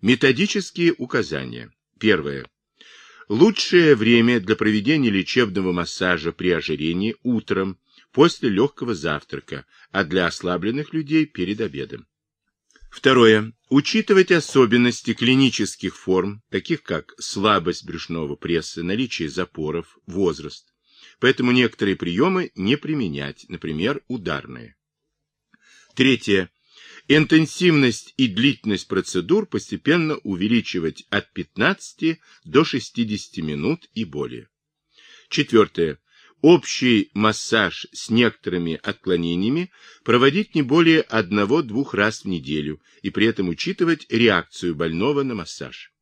Методические указания. Первое. Лучшее время для проведения лечебного массажа при ожирении утром, после легкого завтрака, а для ослабленных людей перед обедом. Второе. Учитывать особенности клинических форм, таких как слабость брюшного пресса, наличие запоров, возраст. Поэтому некоторые приемы не применять, например, ударные. Третье. Интенсивность и длительность процедур постепенно увеличивать от 15 до 60 минут и более. Четвертое. Общий массаж с некоторыми отклонениями проводить не более одного-двух раз в неделю и при этом учитывать реакцию больного на массаж.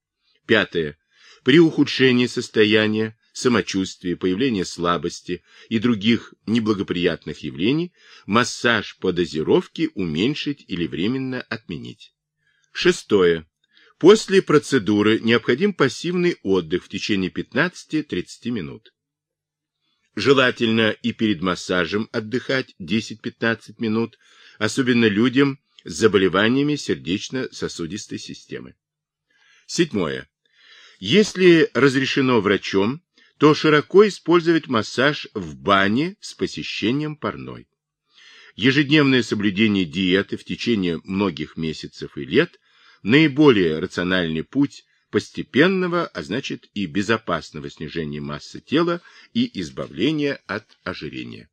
Пятое. При ухудшении состояния самочувствия, появления слабости и других неблагоприятных явлений, массаж по дозировке уменьшить или временно отменить. Шестое. После процедуры необходим пассивный отдых в течение 15-30 минут. Желательно и перед массажем отдыхать 10-15 минут, особенно людям с заболеваниями сердечно-сосудистой системы. Седьмое. Если разрешено врачом, то широко использовать массаж в бане с посещением парной. Ежедневное соблюдение диеты в течение многих месяцев и лет – наиболее рациональный путь постепенного, а значит и безопасного снижения массы тела и избавления от ожирения.